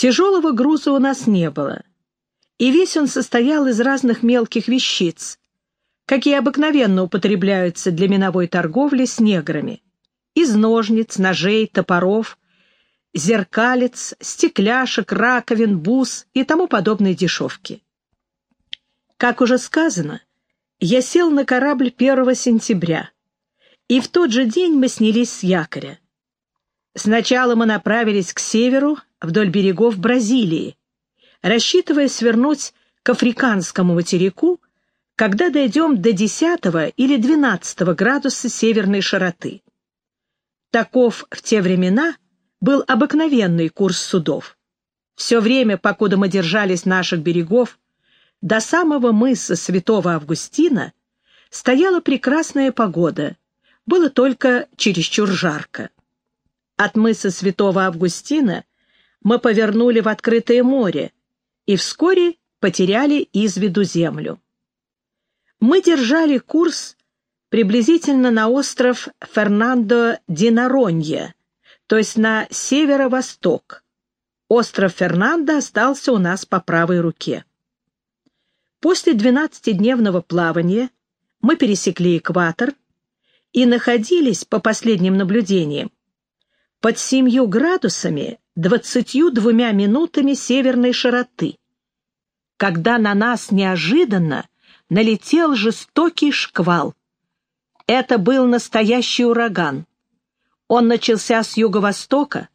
Тяжелого груза у нас не было, и весь он состоял из разных мелких вещиц, какие обыкновенно употребляются для миновой торговли с неграми, из ножниц, ножей, топоров, зеркалец, стекляшек, раковин, бус и тому подобной дешевки. Как уже сказано, я сел на корабль 1 сентября, и в тот же день мы снялись с якоря. Сначала мы направились к северу, вдоль берегов Бразилии, рассчитывая свернуть к африканскому материку, когда дойдем до 10 или 12 градуса северной широты. Таков в те времена был обыкновенный курс судов. Все время, покуда мы держались наших берегов, до самого мыса Святого Августина стояла прекрасная погода, было только чересчур жарко. От мыса Святого Августина мы повернули в открытое море и вскоре потеряли из виду землю. Мы держали курс приблизительно на остров Фернандо-Динаронья, то есть на северо-восток. Остров Фернандо остался у нас по правой руке. После 12-дневного плавания мы пересекли экватор и находились, по последним наблюдениям, под семью градусами двадцатью двумя минутами северной широты, когда на нас неожиданно налетел жестокий шквал. Это был настоящий ураган. Он начался с юго-востока,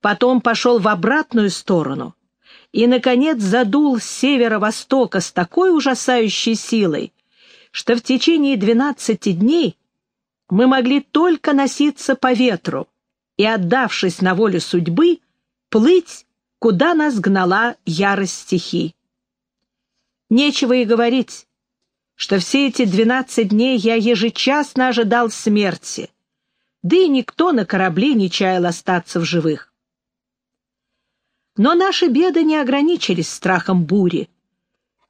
потом пошел в обратную сторону и, наконец, задул с северо-востока с такой ужасающей силой, что в течение двенадцати дней мы могли только носиться по ветру, и, отдавшись на волю судьбы, плыть, куда нас гнала ярость стихий. Нечего и говорить, что все эти двенадцать дней я ежечасно ожидал смерти, да и никто на корабле не чаял остаться в живых. Но наши беды не ограничились страхом бури.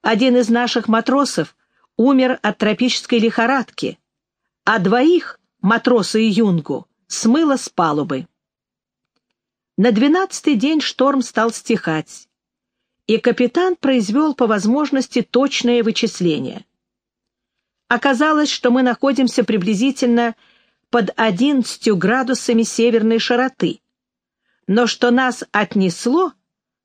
Один из наших матросов умер от тропической лихорадки, а двоих, матроса и юнгу, смыло с палубы. На двенадцатый день шторм стал стихать, и капитан произвел по возможности точное вычисление. Оказалось, что мы находимся приблизительно под 11 градусами северной широты, но что нас отнесло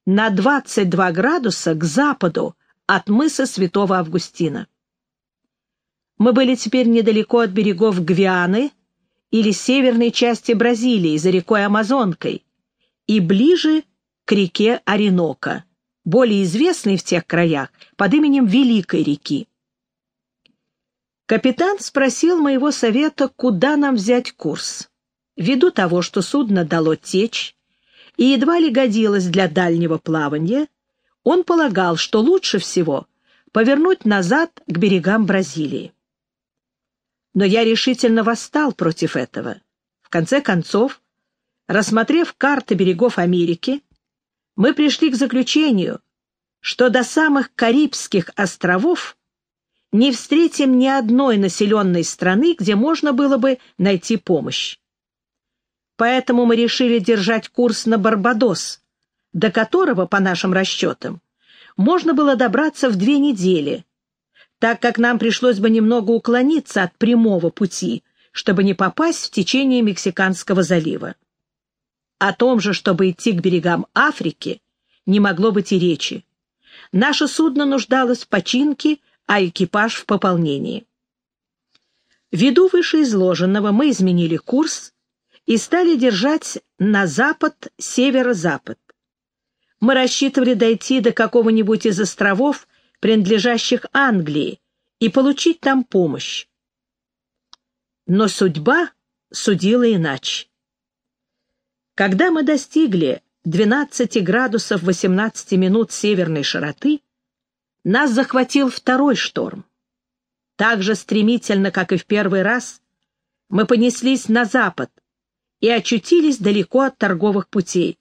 на 22 градуса к западу от мыса Святого Августина. Мы были теперь недалеко от берегов Гвианы или северной части Бразилии за рекой Амазонкой и ближе к реке Оренока, более известной в тех краях под именем Великой реки. Капитан спросил моего совета, куда нам взять курс. Ввиду того, что судно дало течь и едва ли годилось для дальнего плавания, он полагал, что лучше всего повернуть назад к берегам Бразилии но я решительно восстал против этого. В конце концов, рассмотрев карты берегов Америки, мы пришли к заключению, что до самых Карибских островов не встретим ни одной населенной страны, где можно было бы найти помощь. Поэтому мы решили держать курс на Барбадос, до которого, по нашим расчетам, можно было добраться в две недели, так как нам пришлось бы немного уклониться от прямого пути, чтобы не попасть в течение Мексиканского залива. О том же, чтобы идти к берегам Африки, не могло быть и речи. Наше судно нуждалось в починке, а экипаж в пополнении. Ввиду вышеизложенного мы изменили курс и стали держать на запад-северо-запад. Мы рассчитывали дойти до какого-нибудь из островов, принадлежащих Англии, и получить там помощь. Но судьба судила иначе. Когда мы достигли 12 градусов 18 минут северной широты, нас захватил второй шторм. Так же стремительно, как и в первый раз, мы понеслись на запад и очутились далеко от торговых путей.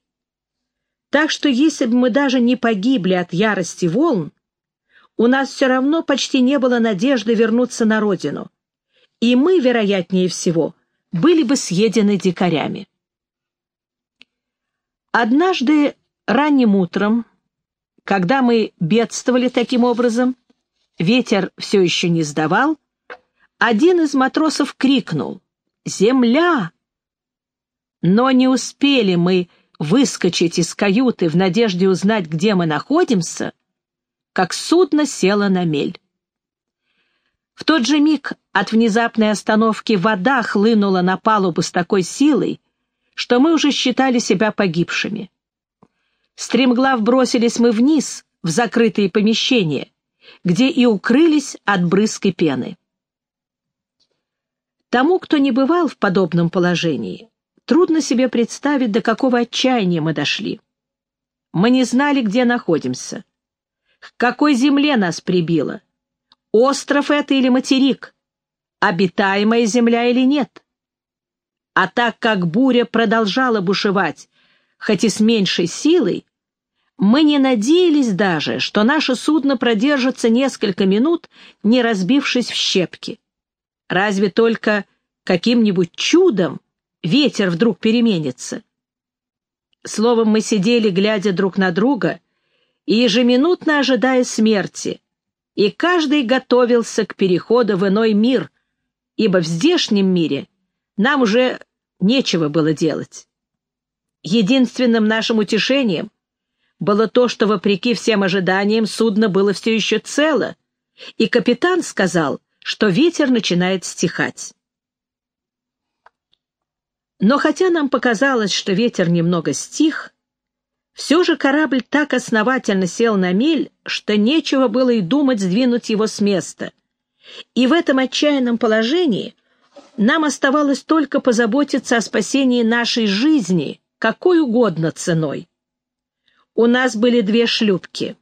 Так что если бы мы даже не погибли от ярости волн, у нас все равно почти не было надежды вернуться на родину, и мы, вероятнее всего, были бы съедены дикарями. Однажды ранним утром, когда мы бедствовали таким образом, ветер все еще не сдавал, один из матросов крикнул «Земля!». Но не успели мы выскочить из каюты в надежде узнать, где мы находимся, как судно село на мель. В тот же миг от внезапной остановки вода хлынула на палубу с такой силой, что мы уже считали себя погибшими. Стремглав бросились мы вниз, в закрытые помещения, где и укрылись от брызг и пены. Тому, кто не бывал в подобном положении, трудно себе представить, до какого отчаяния мы дошли. Мы не знали, где находимся, к какой земле нас прибило, остров это или материк, обитаемая земля или нет. А так как буря продолжала бушевать, хоть и с меньшей силой, мы не надеялись даже, что наше судно продержится несколько минут, не разбившись в щепки. Разве только каким-нибудь чудом ветер вдруг переменится? Словом, мы сидели, глядя друг на друга, и ежеминутно ожидая смерти, и каждый готовился к переходу в иной мир, ибо в здешнем мире нам уже нечего было делать. Единственным нашим утешением было то, что, вопреки всем ожиданиям, судно было все еще цело, и капитан сказал, что ветер начинает стихать. Но хотя нам показалось, что ветер немного стих, все же корабль так основательно сел на мель, что нечего было и думать сдвинуть его с места. И в этом отчаянном положении нам оставалось только позаботиться о спасении нашей жизни, какой угодно ценой. У нас были две шлюпки.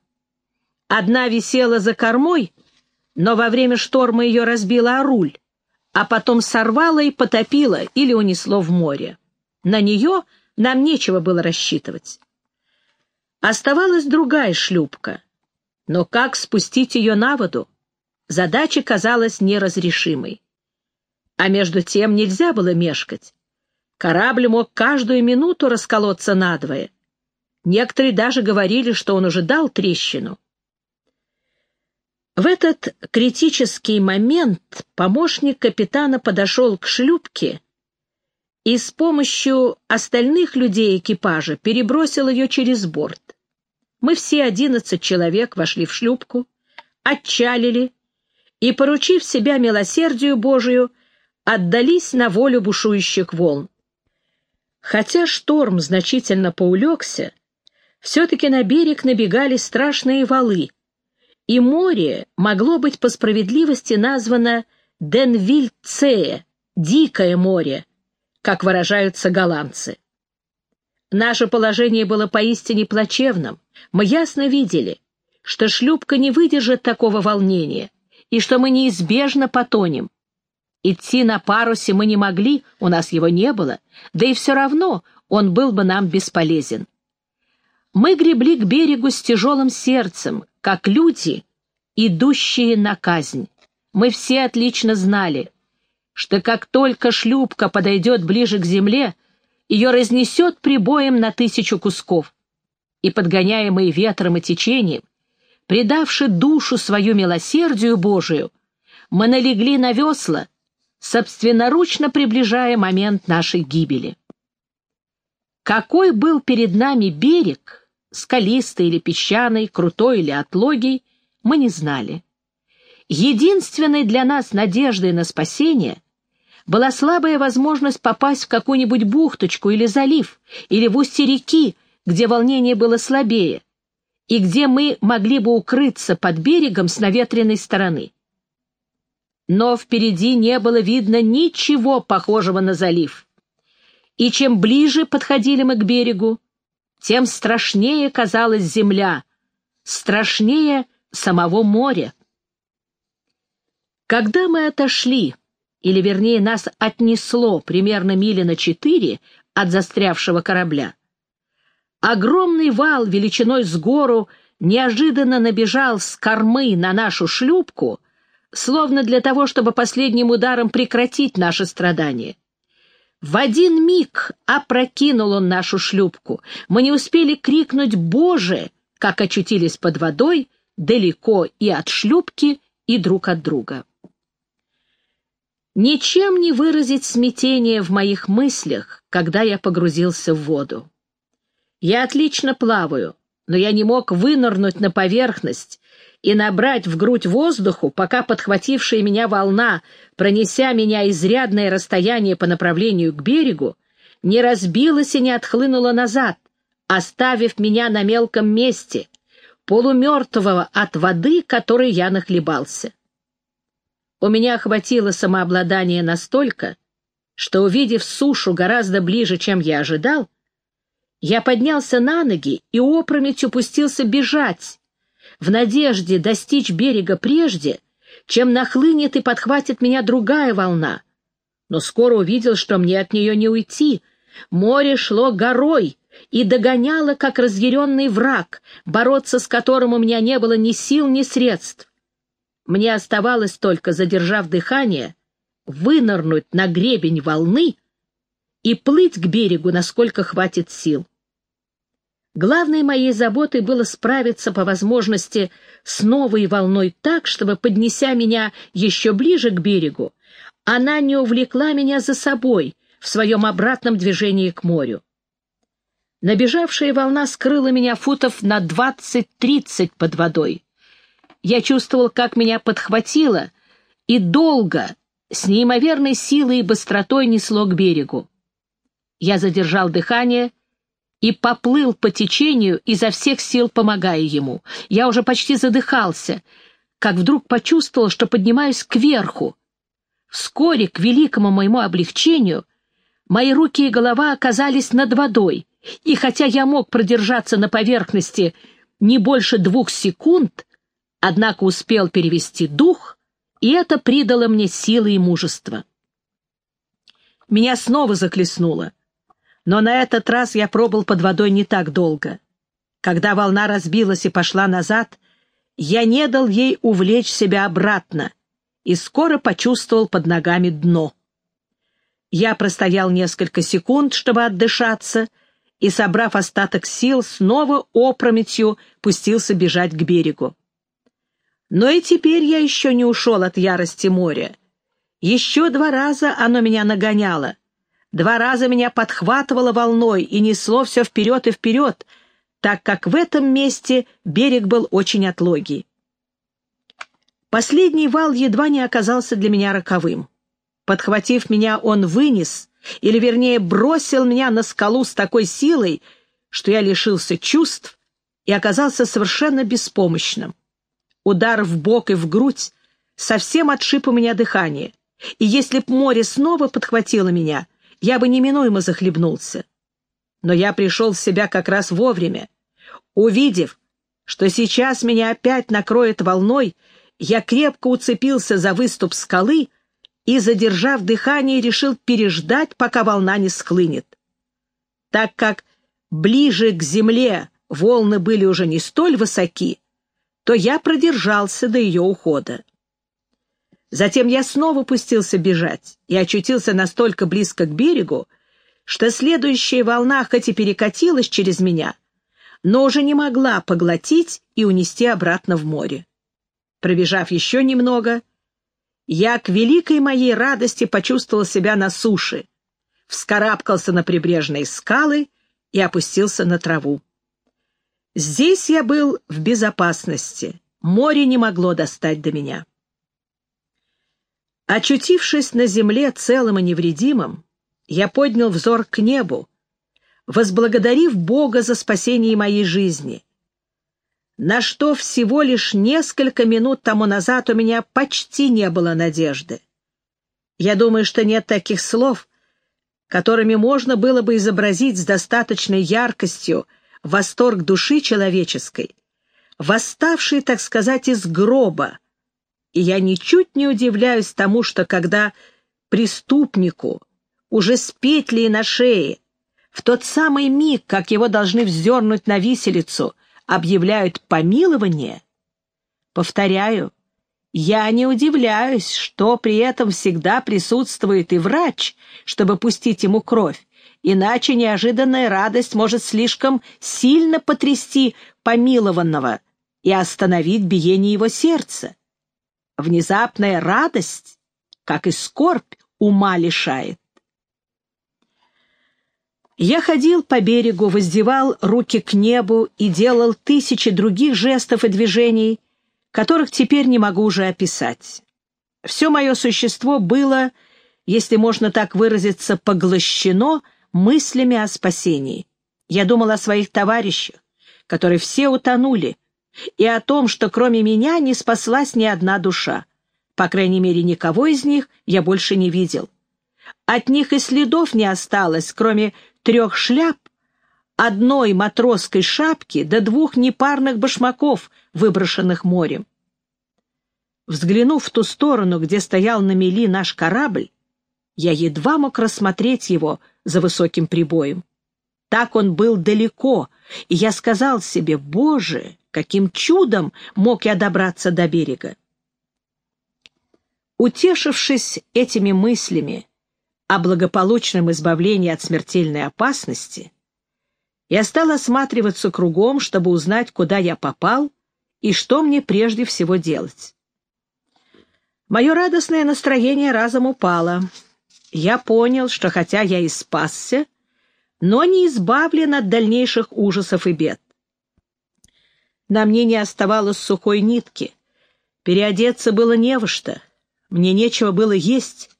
Одна висела за кормой, но во время шторма ее разбила о руль, а потом сорвала и потопила или унесло в море. На нее нам нечего было рассчитывать. Оставалась другая шлюпка. Но как спустить ее на воду? Задача казалась неразрешимой. А между тем нельзя было мешкать. Корабль мог каждую минуту расколоться надвое. Некоторые даже говорили, что он уже дал трещину. В этот критический момент помощник капитана подошел к шлюпке и с помощью остальных людей экипажа перебросил ее через борт. Мы все одиннадцать человек вошли в шлюпку, отчалили и, поручив себя милосердию Божию, отдались на волю бушующих волн. Хотя шторм значительно поулегся, все-таки на берег набегали страшные валы, и море могло быть по справедливости названо Денвильцее, Дикое море, как выражаются голландцы. Наше положение было поистине плачевным. Мы ясно видели, что шлюпка не выдержит такого волнения и что мы неизбежно потонем. Идти на парусе мы не могли, у нас его не было, да и все равно он был бы нам бесполезен. Мы гребли к берегу с тяжелым сердцем, как люди, идущие на казнь. Мы все отлично знали, что как только шлюпка подойдет ближе к земле, ее разнесет прибоем на тысячу кусков. И, подгоняемые ветром и течением, предавши душу свою милосердию Божию, мы налегли на весла, собственноручно приближая момент нашей гибели. Какой был перед нами берег, скалистый или песчаный, крутой или отлогий, мы не знали. Единственной для нас надеждой на спасение была слабая возможность попасть в какую-нибудь бухточку или залив, или в устье реки, где волнение было слабее, и где мы могли бы укрыться под берегом с наветренной стороны. Но впереди не было видно ничего похожего на залив. И чем ближе подходили мы к берегу, тем страшнее казалась земля, страшнее самого моря. Когда мы отошли, или вернее нас отнесло примерно мили на четыре от застрявшего корабля. Огромный вал величиной с гору неожиданно набежал с кормы на нашу шлюпку, словно для того, чтобы последним ударом прекратить наши страдания. В один миг опрокинул он нашу шлюпку. Мы не успели крикнуть «Боже!», как очутились под водой, далеко и от шлюпки, и друг от друга. Ничем не выразить смятение в моих мыслях, когда я погрузился в воду. Я отлично плаваю, но я не мог вынырнуть на поверхность и набрать в грудь воздуху, пока подхватившая меня волна, пронеся меня изрядное расстояние по направлению к берегу, не разбилась и не отхлынула назад, оставив меня на мелком месте, полумертвого от воды, которой я нахлебался. У меня охватило самообладание настолько, что, увидев сушу гораздо ближе, чем я ожидал, я поднялся на ноги и опрометью пустился бежать, в надежде достичь берега прежде, чем нахлынет и подхватит меня другая волна. Но скоро увидел, что мне от нее не уйти. Море шло горой и догоняло, как разъяренный враг, бороться с которым у меня не было ни сил, ни средств. Мне оставалось только, задержав дыхание, вынырнуть на гребень волны и плыть к берегу, насколько хватит сил. Главной моей заботой было справиться по возможности с новой волной так, чтобы, поднеся меня еще ближе к берегу, она не увлекла меня за собой в своем обратном движении к морю. Набежавшая волна скрыла меня футов на двадцать-тридцать под водой. Я чувствовал, как меня подхватило, и долго, с неимоверной силой и быстротой несло к берегу. Я задержал дыхание и поплыл по течению, изо всех сил помогая ему. Я уже почти задыхался, как вдруг почувствовал, что поднимаюсь кверху. Вскоре, к великому моему облегчению, мои руки и голова оказались над водой, и хотя я мог продержаться на поверхности не больше двух секунд, однако успел перевести дух, и это придало мне силы и мужество. Меня снова захлестнуло — но на этот раз я пробыл под водой не так долго. Когда волна разбилась и пошла назад, я не дал ей увлечь себя обратно и скоро почувствовал под ногами дно. Я простоял несколько секунд, чтобы отдышаться, и, собрав остаток сил, снова опрометью пустился бежать к берегу. Но и теперь я еще не ушел от ярости моря. Еще два раза оно меня нагоняло, Два раза меня подхватывало волной и несло все вперед и вперед, так как в этом месте берег был очень отлогий. Последний вал едва не оказался для меня роковым. Подхватив меня, он вынес, или, вернее, бросил меня на скалу с такой силой, что я лишился чувств и оказался совершенно беспомощным. Удар в бок и в грудь совсем отшиб у меня дыхание, и если б море снова подхватило меня, я бы неминуемо захлебнулся. Но я пришел в себя как раз вовремя. Увидев, что сейчас меня опять накроет волной, я крепко уцепился за выступ скалы и, задержав дыхание, решил переждать, пока волна не схлынет. Так как ближе к земле волны были уже не столь высоки, то я продержался до ее ухода. Затем я снова пустился бежать и очутился настолько близко к берегу, что следующая волна хоть и перекатилась через меня, но уже не могла поглотить и унести обратно в море. Пробежав еще немного, я к великой моей радости почувствовал себя на суше, вскарабкался на прибрежные скалы и опустился на траву. Здесь я был в безопасности, море не могло достать до меня. Очутившись на земле целым и невредимым, я поднял взор к небу, возблагодарив Бога за спасение моей жизни, на что всего лишь несколько минут тому назад у меня почти не было надежды. Я думаю, что нет таких слов, которыми можно было бы изобразить с достаточной яркостью восторг души человеческой, восставший, так сказать, из гроба, и я ничуть не удивляюсь тому, что когда преступнику уже с петлей на шее, в тот самый миг, как его должны вздернуть на виселицу, объявляют помилование, повторяю, Я не удивляюсь, что при этом всегда присутствует и врач, чтобы пустить ему кровь, иначе неожиданная радость может слишком сильно потрясти помилованного и остановить биение его сердца. Внезапная радость, как и скорбь, ума лишает. Я ходил по берегу, воздевал руки к небу и делал тысячи других жестов и движений, которых теперь не могу уже описать. Все мое существо было, если можно так выразиться, поглощено мыслями о спасении. Я думал о своих товарищах, которые все утонули, и о том, что кроме меня не спаслась ни одна душа. По крайней мере, никого из них я больше не видел. От них и следов не осталось, кроме трех шляп, одной матросской шапки до двух непарных башмаков, выброшенных морем. Взглянув в ту сторону, где стоял на мели наш корабль, я едва мог рассмотреть его за высоким прибоем. Так он был далеко, и я сказал себе, «Боже, каким чудом мог я добраться до берега?» Утешившись этими мыслями о благополучном избавлении от смертельной опасности, я стал осматриваться кругом, чтобы узнать, куда я попал и что мне прежде всего делать. Мое радостное настроение разом упало. Я понял, что хотя я и спасся, но не избавлен от дальнейших ужасов и бед. На мне не оставалось сухой нитки. Переодеться было не во что. Мне нечего было есть.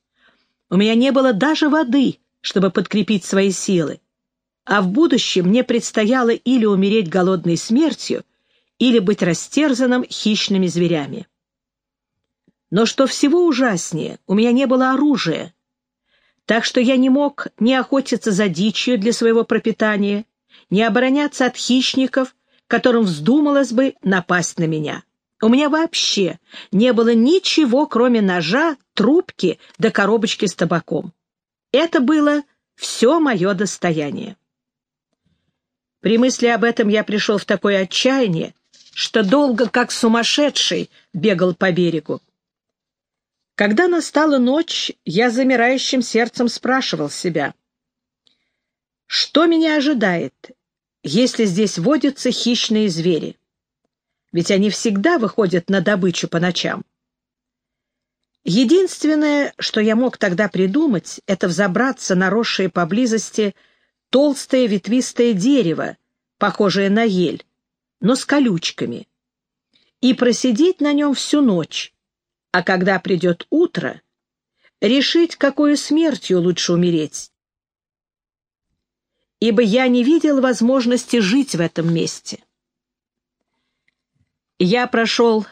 У меня не было даже воды, чтобы подкрепить свои силы а в будущем мне предстояло или умереть голодной смертью, или быть растерзанным хищными зверями. Но что всего ужаснее, у меня не было оружия, так что я не мог ни охотиться за дичью для своего пропитания, ни обороняться от хищников, которым вздумалось бы напасть на меня. У меня вообще не было ничего, кроме ножа, трубки да коробочки с табаком. Это было все мое достояние. При мысли об этом я пришел в такое отчаяние, что долго, как сумасшедший, бегал по берегу. Когда настала ночь, я замирающим сердцем спрашивал себя, что меня ожидает, если здесь водятся хищные звери? Ведь они всегда выходят на добычу по ночам. Единственное, что я мог тогда придумать, это взобраться на росшие поблизости толстое ветвистое дерево, похожее на ель, но с колючками, и просидеть на нем всю ночь, а когда придет утро, решить, какой смертью лучше умереть. Ибо я не видел возможности жить в этом месте. Я прошел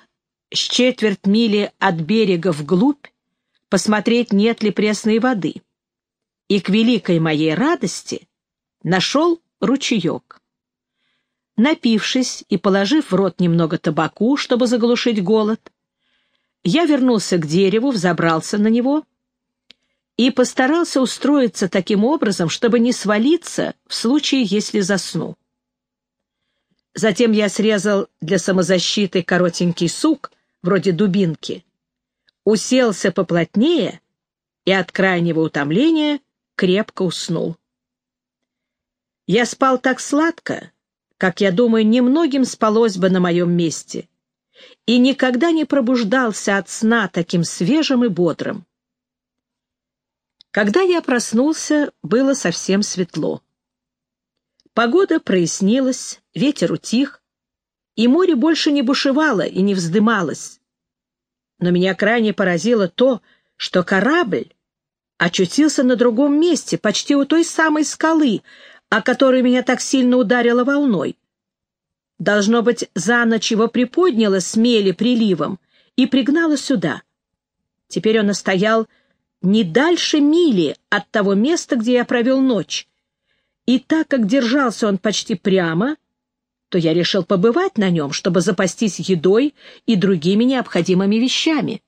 с четверть мили от берега вглубь, посмотреть, нет ли пресной воды, и к великой моей радости нашел ручеек. Напившись и положив в рот немного табаку, чтобы заглушить голод, я вернулся к дереву, взобрался на него и постарался устроиться таким образом, чтобы не свалиться в случае, если засну. Затем я срезал для самозащиты коротенький сук, вроде дубинки, уселся поплотнее и от крайнего утомления крепко уснул. Я спал так сладко, как, я думаю, немногим спалось бы на моем месте, и никогда не пробуждался от сна таким свежим и бодрым. Когда я проснулся, было совсем светло. Погода прояснилась, ветер утих, и море больше не бушевало и не вздымалось. Но меня крайне поразило то, что корабль очутился на другом месте, почти у той самой скалы, о которой меня так сильно ударило волной. Должно быть, за ночь его приподняло с мели приливом и пригнало сюда. Теперь он стоял не дальше мили от того места, где я провел ночь. И так как держался он почти прямо, то я решил побывать на нем, чтобы запастись едой и другими необходимыми вещами.